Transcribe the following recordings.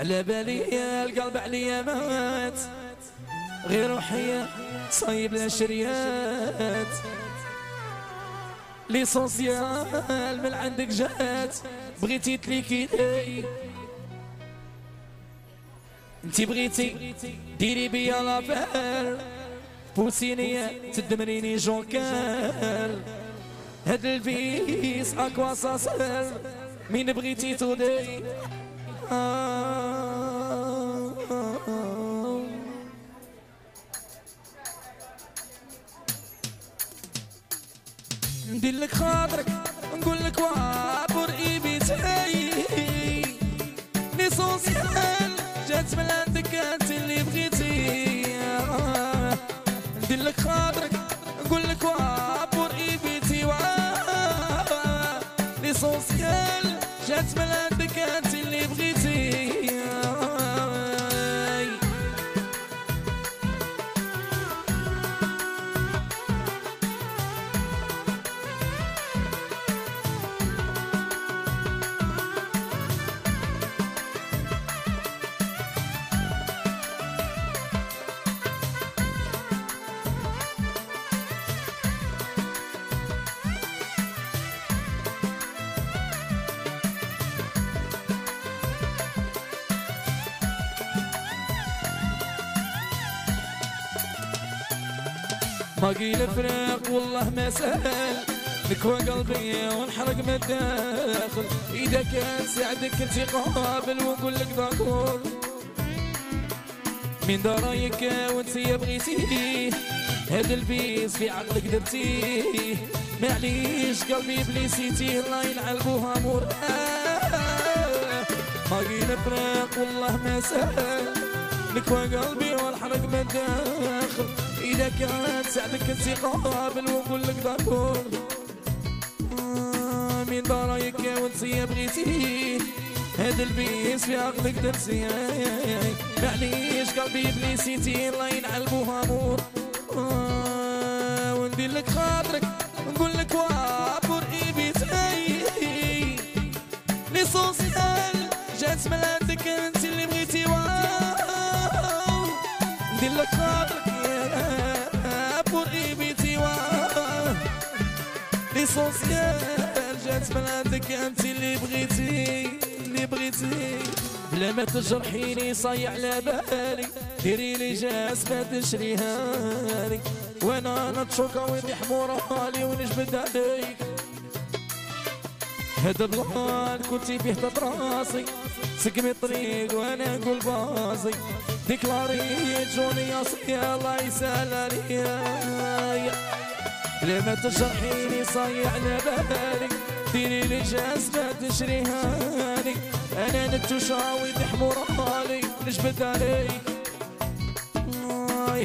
على بالي القلب عليا مات. غير روحية صايب الاشريات ليسونسيال من عندك جات. بغيتي تليكي لي انتي بغيتي ديري بيا لافير بوسيني تدمريني جونكال. هاد الفيس أكوا ساسر مين بغيتي تودي ندير لك خاطرك نقول لك وابور ايبيتي ليسونسيال جات من عندك أنت اللي بغيتي. ندير لك خاطرك جات من عندك أنت اللي بغيتي. باقي الفراق والله ما سهل. نكوى قلبي ونحرق من الداخل. اذا كان سعدك انت قابل ونقول لك d'accord من درايك وانت يا بغيتيه هذا ال vice في عقلك درتيه معليش قلبي blessيتي الله يلعن بوها l'amour باقي الفراق والله ما سهل. نكوى قلبي والحرق من الداخل. إذا كانت سعدك انت قابل ونقول لك ضرور. آه، من وانت يا بغيتي هذا البيس في عقلك درسي معليش قلبي بليسيتي الله ينعل بوها آه، وندير لك خاطرك نقول لك وابور ايبيتي ليسونسيال جات من عندك أنت اللي بغيتي. واو. ندير لك خاطرك ليسونسيال جات من عندك انت اللي بغيتي اللي بغيتي بلا ما تجرحيني صايع على بالي ديري لي جاسمة تشريها لي وأنا نتشوكا ويدي حمورها لي ونجبد عليك هذا البلان كنتي فيه تطراسي سقمي الطريق وأنا نقول باصي ديكلاري جوني يا الله يسهل عليا لما تجرحيني صايع على بالي ديري لي جاسمة تشريها لي أنا نتشاوي حمورها لي نجبد عليك.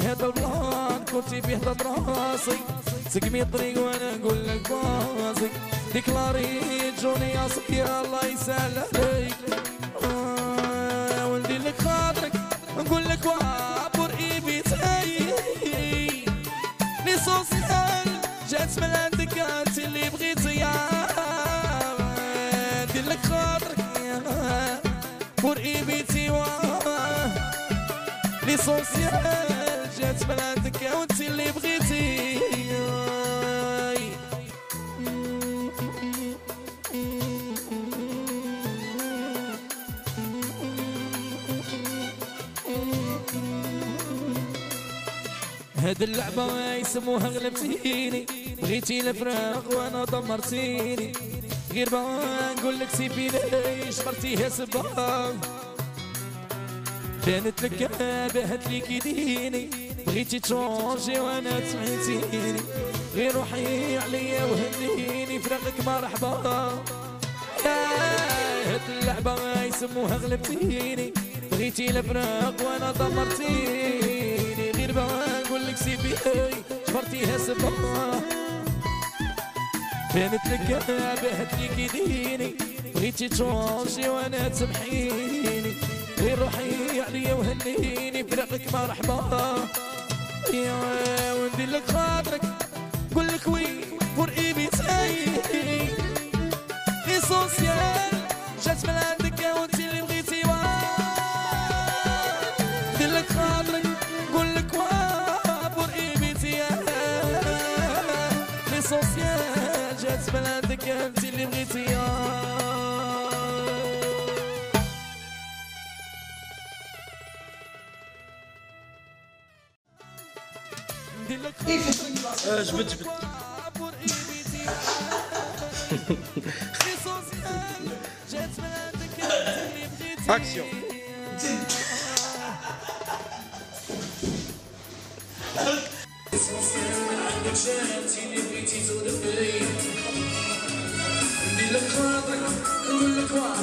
هذا البلان كنتي فيه تطراسي سقمي الطريق وأنا نقول لك باصي ديكلاري جوني يا الله يسهل بغيتي يا ندير لك خاطرك يا بور ايبيتي ليسونسيال جات من هاد اللعبة يسموها غلبتيني. بغيتي الفراق وأنا دمرتيني. غير بغا نقول لك سيبي لي شبرتيها سباب بانت لك بهت لي كيديني. بغيتي تشونجي وأنا تسمعتيني غير روحي عليا وهنيني. فراقك مرحبا. هاد اللعبة يسموها غلبتيني. بغيتي الفراق وأنا دمرتيني. لك سيبي جبرتيها سبا بانت لك بهت لي كيديني بغيتي تشونجي وأنا تسمحيني غير روحي عليا وهنيني. فراقك مرحبا. يا وندير لك خاطرك جبد جبد اكسيون كوار